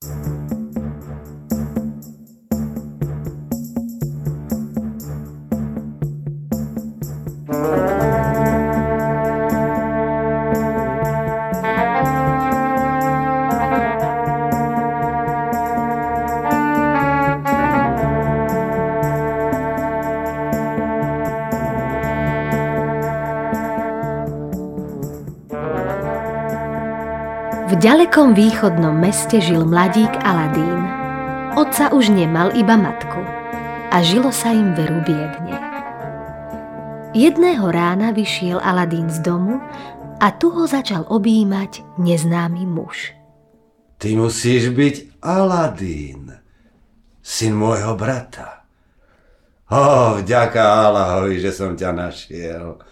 V ďalekom východnom meste žil mladík Aladín. Otca už nemal iba matku a žilo sa im veru biedne. Jedného rána vyšiel Aladín z domu a tu ho začal objímať neznámy muž. Ty musíš byť Aladín, syn môjho brata. Ó, vďaka Allahovi, že som ťa našiel.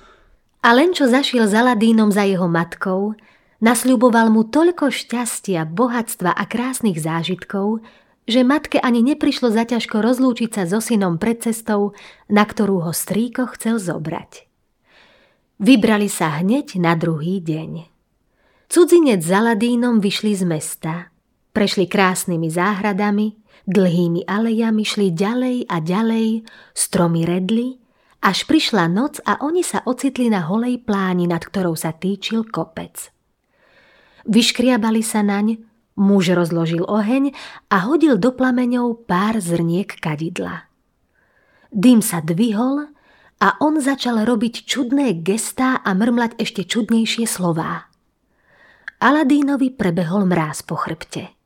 A len čo zašiel s Aladínom za jeho matkou, Nasľuboval mu toľko šťastia, bohatstva a krásnych zážitkov, že matke ani neprišlo zaťažko rozlúčiť sa so synom pred cestou, na ktorú ho strýko chcel zobrať. Vybrali sa hneď na druhý deň. Cudzinec s Aladínom vyšli z mesta. Prešli krásnymi záhradami, dlhými alejami šli ďalej a ďalej, stromy redli, až prišla noc a oni sa ocitli na holej pláni, nad ktorou sa týčil kopec. Vyškriabali sa naň, muž rozložil oheň a hodil do plameňov pár zrniek kadidla. Dým sa dvihol a on začal robiť čudné gestá a mrmlať ešte čudnejšie slová. Aladínovi prebehol mráz po chrbte.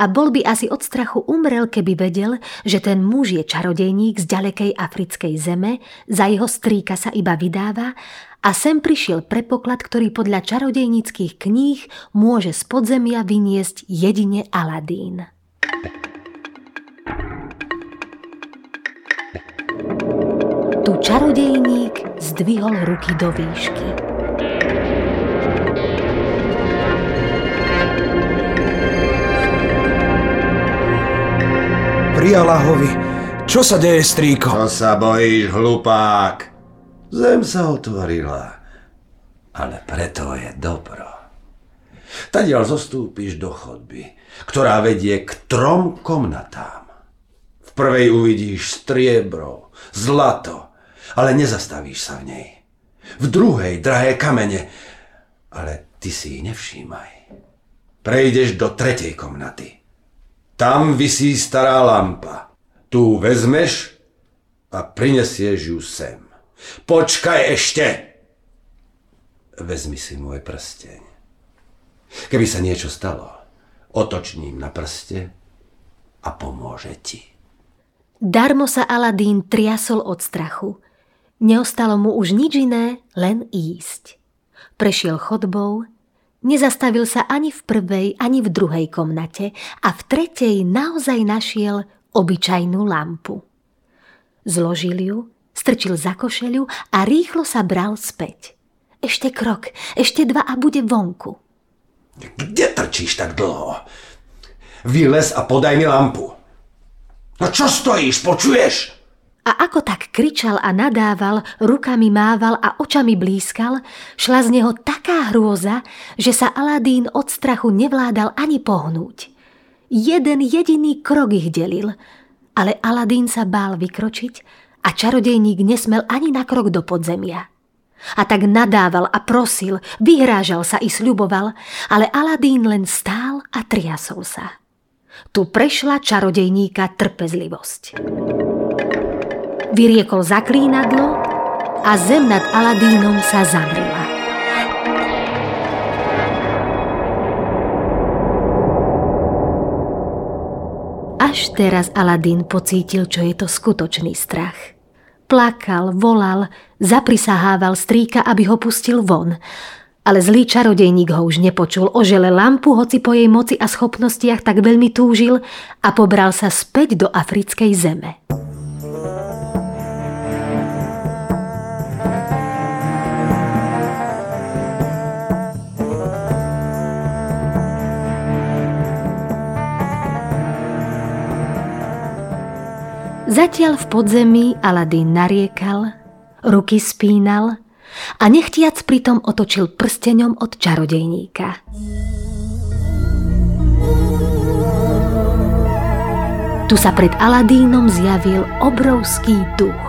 A bol by asi od strachu umrel, keby vedel, že ten muž je čarodejník z ďalekej africkej zeme, za jeho strýka sa iba vydáva a sem prišiel prepoklad, ktorý podľa čarodejníckých kníh môže z podzemia vyniesť jedine Aladín. Tu čarodejník zdvihol ruky do výšky. Pri Allahovi, čo sa deje, strýko? Čo sa bojíš, hlupák? Zem sa otvorila, ale preto je dobro. Tadiaľ zostúpiš do chodby, ktorá vedie k trom komnatám. V prvej uvidíš striebro, zlato, ale nezastavíš sa v nej. V druhej drahé kamene, ale ty si ich nevšímaj. Prejdeš do tretej komnaty. Tam visí stará lampa. Tu vezmeš a prinesieš ju sem. Počkaj ešte! Vezmi si môj prsteň. Keby sa niečo stalo, otoč ním na prste a pomôže ti. Darmo sa Aladín triasol od strachu. Neostalo mu už nič iné, len ísť. Prešiel chodbou, nezastavil sa ani v prvej, ani v druhej komnate a v tretej naozaj našiel obyčajnú lampu. Zložil ju strčil za košeľu a rýchlo sa bral späť. Ešte krok, ešte dva a bude vonku. Kde trčíš tak dlho? Vylez a podaj mi lampu. No čo stojíš, počuješ? A ako tak kričal a nadával, rukami mával a očami blízkal, šla z neho taká hrôza, že sa Aladín od strachu nevládal ani pohnúť. Jeden jediný krok ich delil, ale Aladín sa bál vykročiť a čarodejník nesmel ani na krok do podzemia. A tak nadával a prosil, vyhrážal sa i sľuboval, ale Aladín len stál a triasol sa. Tu prešla čarodejníka trpezlivosť. Vyriekol zaklínadlo a zem nad Aladínom sa zamrela. Až teraz Aladín pocítil, čo je to skutočný strach. Plakal, volal, zaprisahával strýka, aby ho pustil von. Ale zlý čarodejník ho už nepočul, ožele lampu, hoci po jej moci a schopnostiach tak veľmi túžil a pobral sa späť do africkej zeme. Zatiaľ v podzemí Aladín nariekal, ruky spínal a nechtiac pritom otočil prsteňom od čarodejníka. Tu sa pred Aladínom zjavil obrovský duch.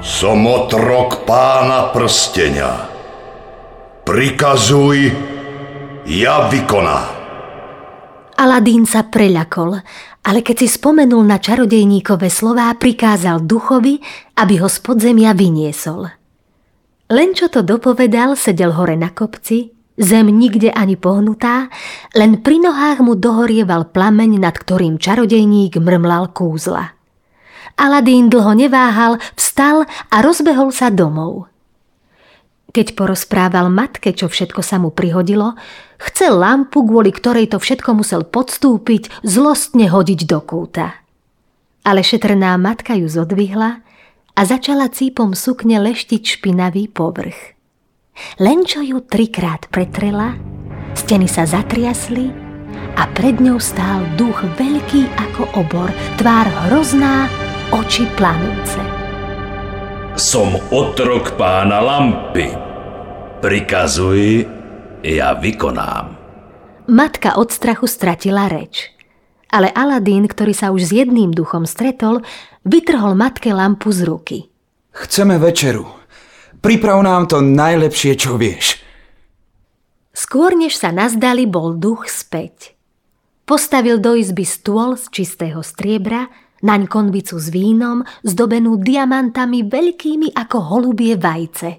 Som otrok pána prstenia. Prikazuj, ja vykonám. Aladín sa preľakol, ale keď si spomenul na čarodejníkové slová, prikázal duchovi, aby ho z podzemia vyniesol. Len čo to dopovedal, sedel hore na kopci, zem nikde ani pohnutá, len pri nohách mu dohorieval plameň, nad ktorým čarodejník mrmlal kúzla. Aladín dlho neváhal, vstal a rozbehol sa domov. Keď porozprával matke, čo všetko sa mu prihodilo, chcel lampu, kvôli ktorej to všetko musel podstúpiť, zlostne hodiť do kúta. Ale šetrná matka ju zodvihla a začala cípom sukne leštiť špinavý povrch. Len čo ju trikrát pretrela, steny sa zatriasli a pred ňou stál duch veľký ako obor, tvár hrozná, oči planúce. Som otrok pána lampy. Prikazuj, ja vykonám. Matka od strachu stratila reč. Ale Aladín, ktorý sa už s jedným duchom stretol, vytrhol matke lampu z ruky. Chceme večeru. Priprav nám to najlepšie, čo vieš. Skôr než sa nazdali, bol duch späť. Postavil do izby stôl z čistého striebra, naň konvicu s vínom, zdobenú diamantami veľkými ako holubie vajce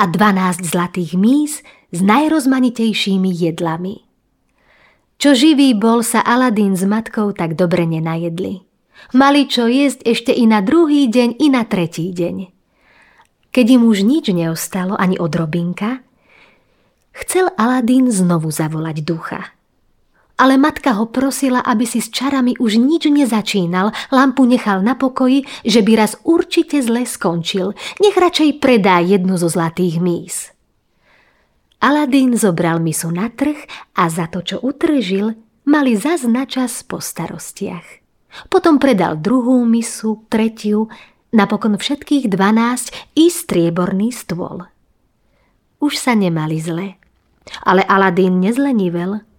a 12 zlatých mís s najrozmanitejšími jedlami. Čo živý bol sa Aladín s matkou tak dobre nenajedli. Mali čo jesť ešte i na druhý deň, i na tretí deň. Keď im už nič neostalo, ani odrobinka, chcel Aladín znovu zavolať ducha – ale matka ho prosila, aby si s čarami už nič nezačínal, lampu nechal na pokoji, že by raz určite zle skončil. Nech radšej predá jednu zo zlatých mís. Aladín zobral misu na trh a za to, čo utržil, mali zas na po starostiach. Potom predal druhú misu, tretiu, napokon všetkých dvanásť i strieborný stôl. Už sa nemali zle, ale Aladín nezlenivel –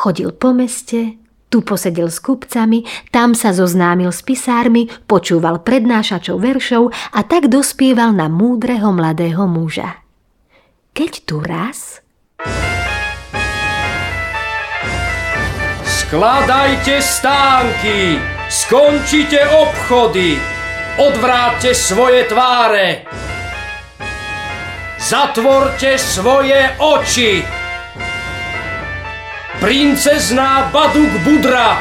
Chodil po meste, tu posedel s kupcami, tam sa zoznámil s pisármi, počúval prednášačov veršov a tak dospieval na múdreho mladého muža. Keď tu raz... Skladajte stánky, skončite obchody, odvráťte svoje tváre, zatvorte svoje oči, Princezná Baduk Budra,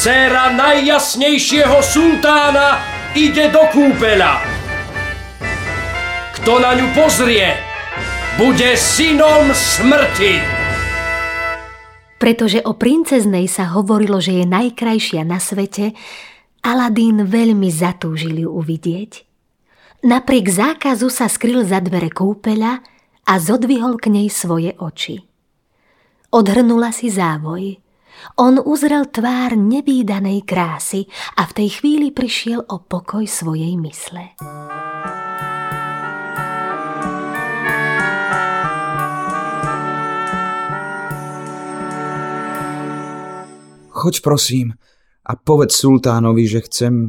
dcéra najjasnejšieho sultána, ide do kúpeľa. Kto na ňu pozrie, bude synom smrti. Pretože o princeznej sa hovorilo, že je najkrajšia na svete, Aladín veľmi zatúžil ju uvidieť. Napriek zákazu sa skryl za dvere kúpeľa a zodvihol k nej svoje oči. Odhrnula si závoj. On uzrel tvár nevýdanej krásy a v tej chvíli prišiel o pokoj svojej mysle. Choď prosím a povedz sultánovi, že chcem,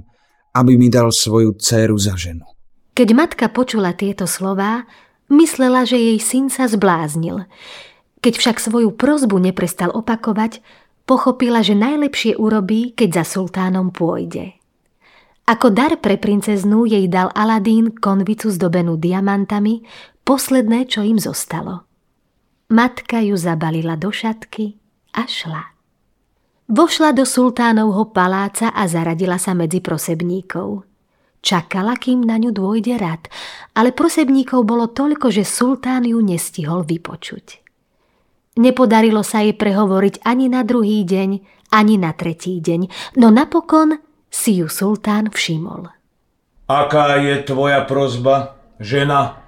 aby mi dal svoju dceru za ženu. Keď matka počula tieto slová, myslela, že jej syn sa zbláznil. Keď však svoju prozbu neprestal opakovať, pochopila, že najlepšie urobí, keď za sultánom pôjde. Ako dar pre princeznú jej dal Aladín konvicu zdobenú diamantami, posledné, čo im zostalo. Matka ju zabalila do šatky a šla. Vošla do sultánovho paláca a zaradila sa medzi prosebníkov. Čakala, kým na ňu dôjde rad, ale prosebníkov bolo toľko, že sultán ju nestihol vypočuť. Nepodarilo sa jej prehovoriť ani na druhý deň, ani na tretí deň, no napokon si ju sultán všimol. Aká je tvoja prozba, žena?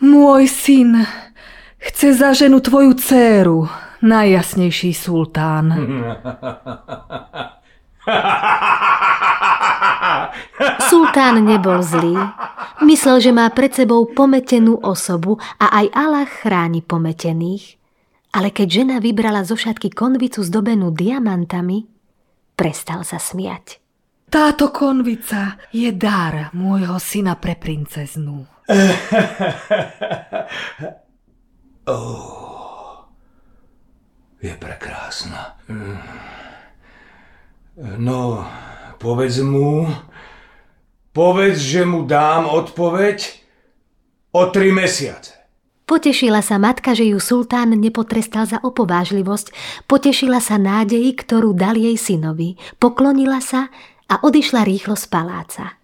Môj syn chce za ženu tvoju dceru, najjasnejší sultán. Sultán nebol zlý. Myslel, že má pred sebou pometenú osobu a aj Allah chráni pometených. Ale keď žena vybrala zo šatky konvicu zdobenú diamantami, prestal sa smiať. Táto konvica je dar môjho syna pre princeznu. oh, je prekrásna. No, povedz mu, povedz, že mu dám odpoveď o tri mesiace. Potešila sa matka, že ju sultán nepotrestal za opovážlivosť, potešila sa nádeji, ktorú dal jej synovi, poklonila sa a odišla rýchlo z paláca.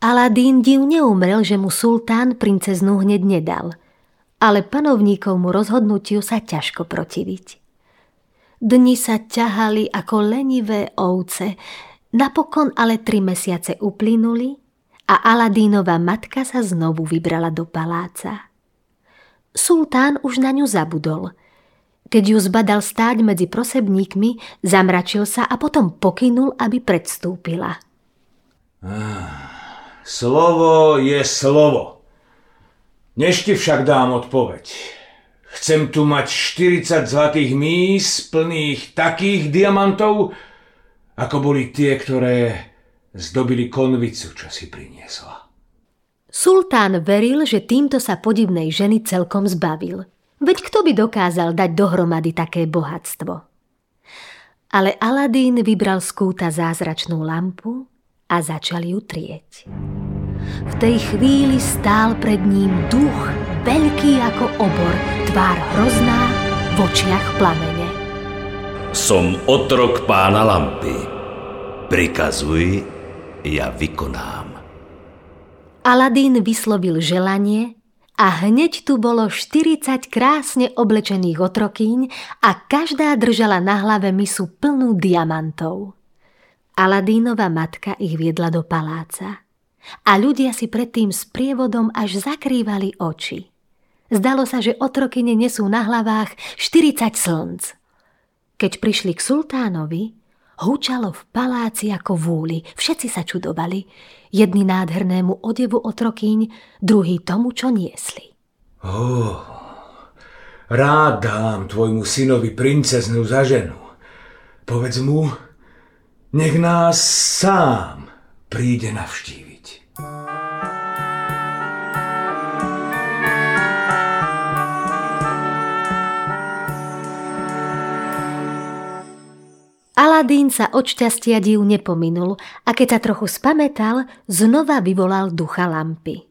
Aladín div neumrel, že mu sultán princeznú hneď nedal, ale panovníkovmu rozhodnutiu sa ťažko protiviť. Dni sa ťahali ako lenivé ovce, napokon ale tri mesiace uplynuli a Aladínova matka sa znovu vybrala do paláca. Sultán už na ňu zabudol. Keď ju zbadal stáť medzi prosebníkmi, zamračil sa a potom pokynul, aby predstúpila. Slovo je slovo. Než ti však dám odpoveď. Chcem tu mať 40 zlatých mís plných takých diamantov, ako boli tie, ktoré zdobili konvicu, čo si priniesla. Sultán veril, že týmto sa podivnej ženy celkom zbavil. Veď kto by dokázal dať dohromady také bohatstvo? Ale Aladín vybral z kúta zázračnú lampu a začal ju trieť. V tej chvíli stál pred ním duch, veľký ako obor, tvár hrozná, v očiach plamene. Som otrok pána lampy. Prikazuj, ja vykonám. Aladín vyslovil želanie a hneď tu bolo 40 krásne oblečených otrokýň a každá držala na hlave misu plnú diamantov. Aladínova matka ich viedla do paláca a ľudia si predtým s prievodom až zakrývali oči. Zdalo sa, že otrokyne nesú na hlavách 40 slnc. Keď prišli k sultánovi, Húčalo v paláci ako vúli, všetci sa čudovali. Jedni nádhernému odevu otrokyň, druhý tomu, čo niesli. Oh, rád dám tvojmu synovi princeznú za ženu. Povedz mu, nech nás sám príde navštíviť. Aladín sa od šťastia div nepominul a keď sa trochu spametal, znova vyvolal ducha lampy.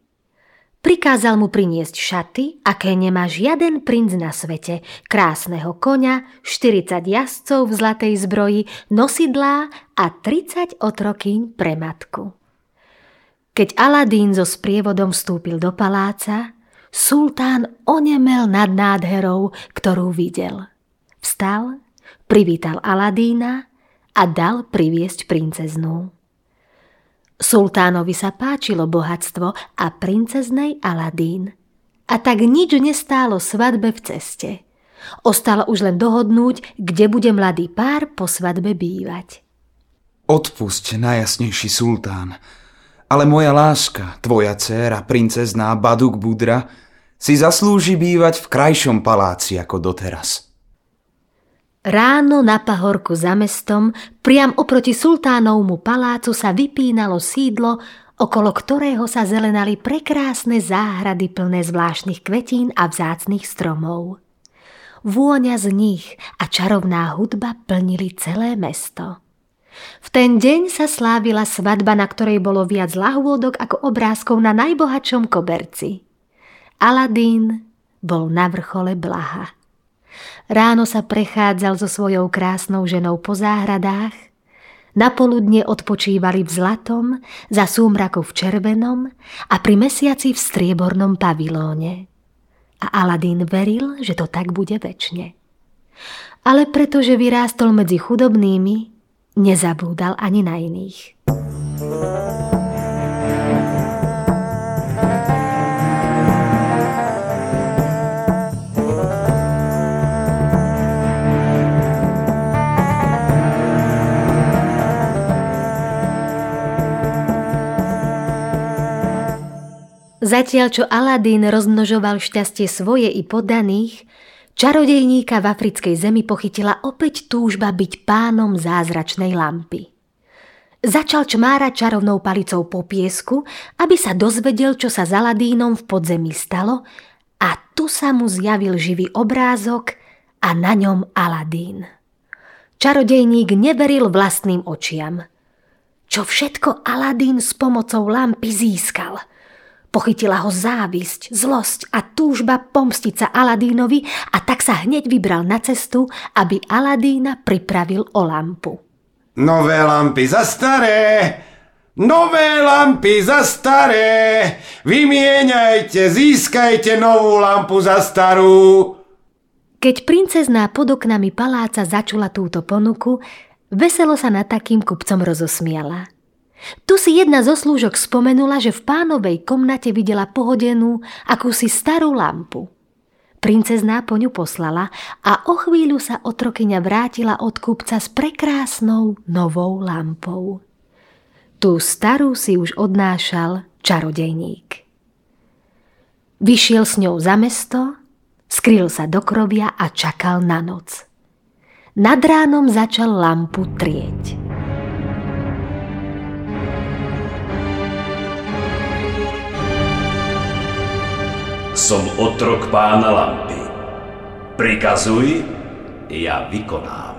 Prikázal mu priniesť šaty, aké nemá žiaden princ na svete, krásneho koňa, 40 jazdcov v zlatej zbroji, nosidlá a 30 otrokýň pre matku. Keď Aladín so sprievodom vstúpil do paláca, sultán onemel nad nádherou, ktorú videl. Vstal privítal Aladína a dal priviesť princeznú. Sultánovi sa páčilo bohatstvo a princeznej Aladín. A tak nič nestálo svadbe v ceste. Ostalo už len dohodnúť, kde bude mladý pár po svadbe bývať. Odpusť, najjasnejší sultán, ale moja láska, tvoja dcéra, princezná Baduk Budra, si zaslúži bývať v krajšom paláci ako doteraz. Ráno na pahorku za mestom, priam oproti sultánovmu palácu sa vypínalo sídlo, okolo ktorého sa zelenali prekrásne záhrady plné zvláštnych kvetín a vzácných stromov. Vôňa z nich a čarovná hudba plnili celé mesto. V ten deň sa slávila svadba, na ktorej bolo viac lahôdok ako obrázkov na najbohatšom koberci. Aladín bol na vrchole blaha. Ráno sa prechádzal so svojou krásnou ženou po záhradách, napoludne odpočívali v zlatom, za súmraku v červenom a pri mesiaci v striebornom pavilóne. A Aladín veril, že to tak bude väčšine. Ale pretože vyrástol medzi chudobnými, nezabúdal ani na iných. Zatiaľ, čo Aladín rozmnožoval šťastie svoje i podaných, čarodejníka v africkej zemi pochytila opäť túžba byť pánom zázračnej lampy. Začal čmárať čarovnou palicou po piesku, aby sa dozvedel, čo sa za Aladínom v podzemí stalo a tu sa mu zjavil živý obrázok a na ňom Aladín. Čarodejník neveril vlastným očiam. Čo všetko Aladín s pomocou lampy získal – Pochytila ho závisť, zlosť a túžba pomstiť sa Aladínovi a tak sa hneď vybral na cestu, aby Aladína pripravil o lampu. Nové lampy za staré, nové lampy za staré, vymieňajte, získajte novú lampu za starú. Keď princezná pod oknami paláca začula túto ponuku, veselo sa nad takým kupcom rozosmiala. Tu si jedna zo slúžok spomenula, že v pánovej komnate videla pohodenú akúsi starú lampu. Princezná po ňu poslala a o chvíľu sa otrokyňa vrátila od kupca s prekrásnou novou lampou. Tú starú si už odnášal čarodejník. Vyšiel s ňou za mesto, skryl sa do krovia a čakal na noc. Nad ránom začal lampu trieť. Som otrok pána lampy. Prikazuj, ja vykonám.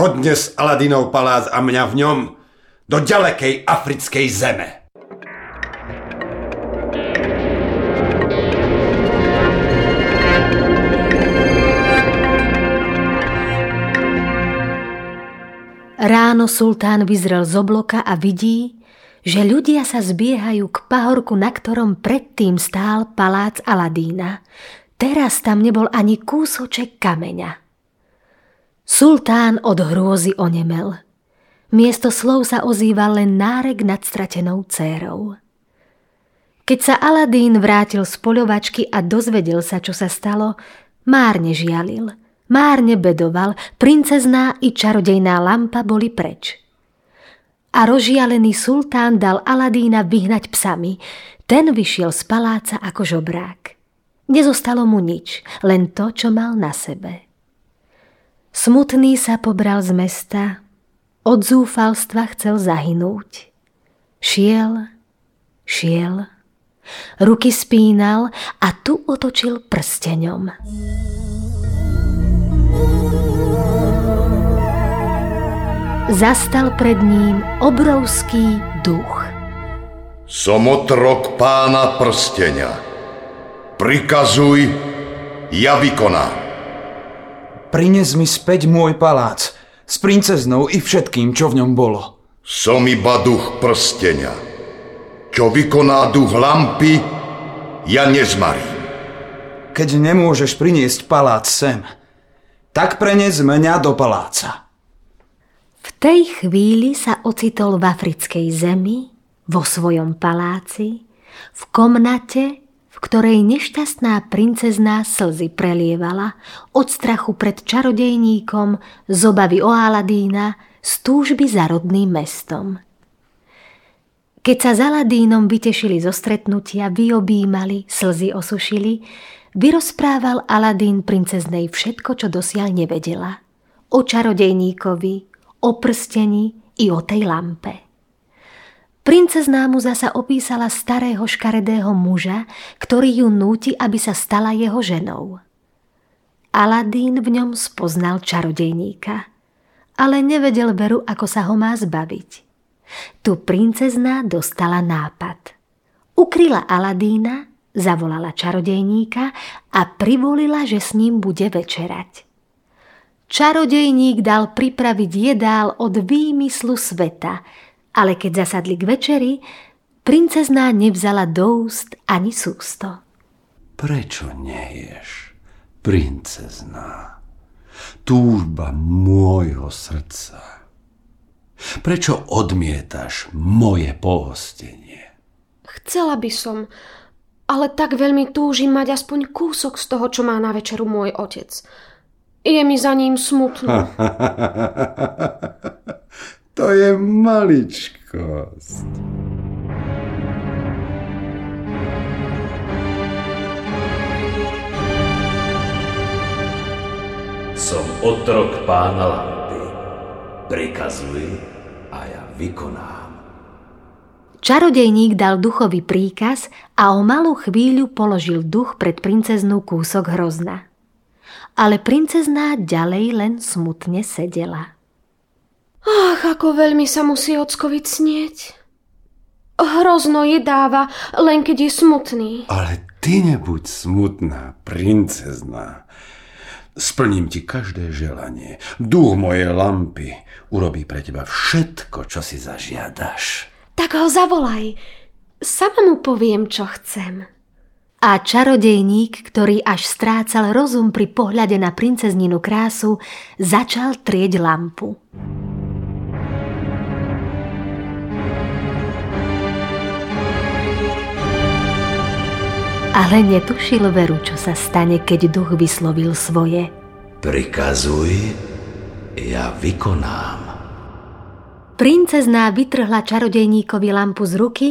Odnes Aladinov palác a mňa v ňom do ďalekej africkej zeme. Ráno sultán vyzrel z obloka a vidí, že ľudia sa zbiehajú k pahorku, na ktorom predtým stál palác Aladína. Teraz tam nebol ani kúsoček kameňa. Sultán od hrôzy onemel. Miesto slov sa ozýval len nárek nad stratenou dcérou. Keď sa Aladín vrátil z poľovačky a dozvedel sa, čo sa stalo, márne žialil, márne bedoval, princezná i čarodejná lampa boli preč a rozžialený sultán dal Aladína vyhnať psami. Ten vyšiel z paláca ako žobrák. Nezostalo mu nič, len to, čo mal na sebe. Smutný sa pobral z mesta, od zúfalstva chcel zahynúť. Šiel, šiel, ruky spínal a tu otočil prsteňom. Zastal pred ním obrovský duch. Som otrok pána prstenia. Prikazuj, ja vykonám. Prines mi späť môj palác s princeznou i všetkým, čo v ňom bolo. Som iba duch prstenia. Čo vykoná duch lampy, ja nezmarím. Keď nemôžeš priniesť palác sem, tak prenes mňa do paláca. Tej chvíli sa ocitol v africkej zemi, vo svojom paláci, v komnate, v ktorej nešťastná princezná slzy prelievala od strachu pred čarodejníkom, z obavy o Aladína, z túžby za rodným mestom. Keď sa s Aladínom vytešili zo stretnutia, vyobímali, slzy osušili, vyrozprával Aladín princeznej všetko, čo dosiaľ nevedela. O čarodejníkovi, o prstení i o tej lampe. Princezná mu zasa opísala starého škaredého muža, ktorý ju núti, aby sa stala jeho ženou. Aladín v ňom spoznal čarodejníka, ale nevedel veru, ako sa ho má zbaviť. Tu princezná dostala nápad. Ukryla Aladína, zavolala čarodejníka a privolila, že s ním bude večerať. Čarodejník dal pripraviť jedál od výmyslu sveta, ale keď zasadli k večeri, princezná nevzala do úst ani sústo. Prečo neješ, princezná? Túžba môjho srdca. Prečo odmietaš moje pohostenie? Chcela by som, ale tak veľmi túžim mať aspoň kúsok z toho, čo má na večeru môj otec – je mi za ním smutno. to je maličkosť. Som otrok pána lampy. Prikazuj a vykonám. Čarodejník dal duchovi príkaz a o malú chvíľu položil duch pred princeznú kúsok hrozna. Ale princezná ďalej len smutne sedela. Ach, ako veľmi sa musí ockoviť snieť. Hrozno jedáva, len keď je smutný. Ale ty nebuď smutná, princezná. Splním ti každé želanie. Duch mojej lampy urobí pre teba všetko, čo si zažiadaš. Tak ho zavolaj. Sama mu poviem, čo chcem. A čarodejník, ktorý až strácal rozum pri pohľade na princezninu krásu, začal trieť lampu. Ale netušil veru, čo sa stane, keď duch vyslovil svoje. Prikazuj, ja vykonám. Princezná vytrhla čarodejníkovi lampu z ruky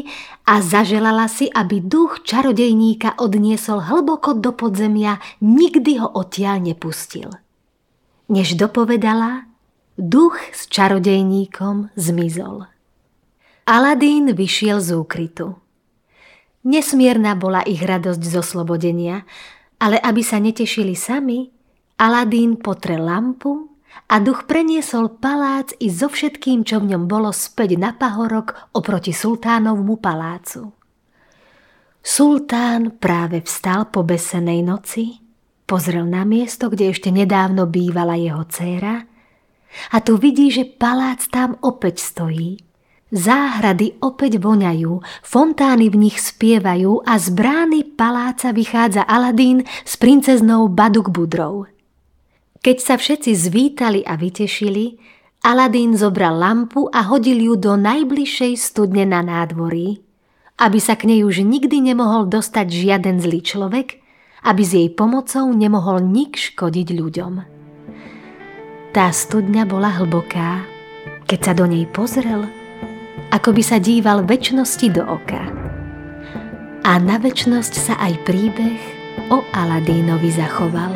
a zaželala si, aby duch čarodejníka odniesol hlboko do podzemia, nikdy ho odtiaľ nepustil. Než dopovedala, duch s čarodejníkom zmizol. Aladín vyšiel z úkrytu. Nesmierna bola ich radosť zo slobodenia, ale aby sa netešili sami, Aladín potrel lampu a duch preniesol palác i so všetkým, čo v ňom bolo späť na pahorok oproti sultánovmu palácu. Sultán práve vstal po besenej noci, pozrel na miesto, kde ešte nedávno bývala jeho dcéra a tu vidí, že palác tam opäť stojí. Záhrady opäť voňajú, fontány v nich spievajú a z brány paláca vychádza Aladín s princeznou Baduk Budrou. Keď sa všetci zvítali a vytešili, Aladín zobral lampu a hodil ju do najbližšej studne na nádvorí, aby sa k nej už nikdy nemohol dostať žiaden zlý človek, aby s jej pomocou nemohol nik škodiť ľuďom. Tá studňa bola hlboká. Keď sa do nej pozrel, ako by sa díval väčšnosti do oka. A na väčšnosť sa aj príbeh o Aladínovi zachoval.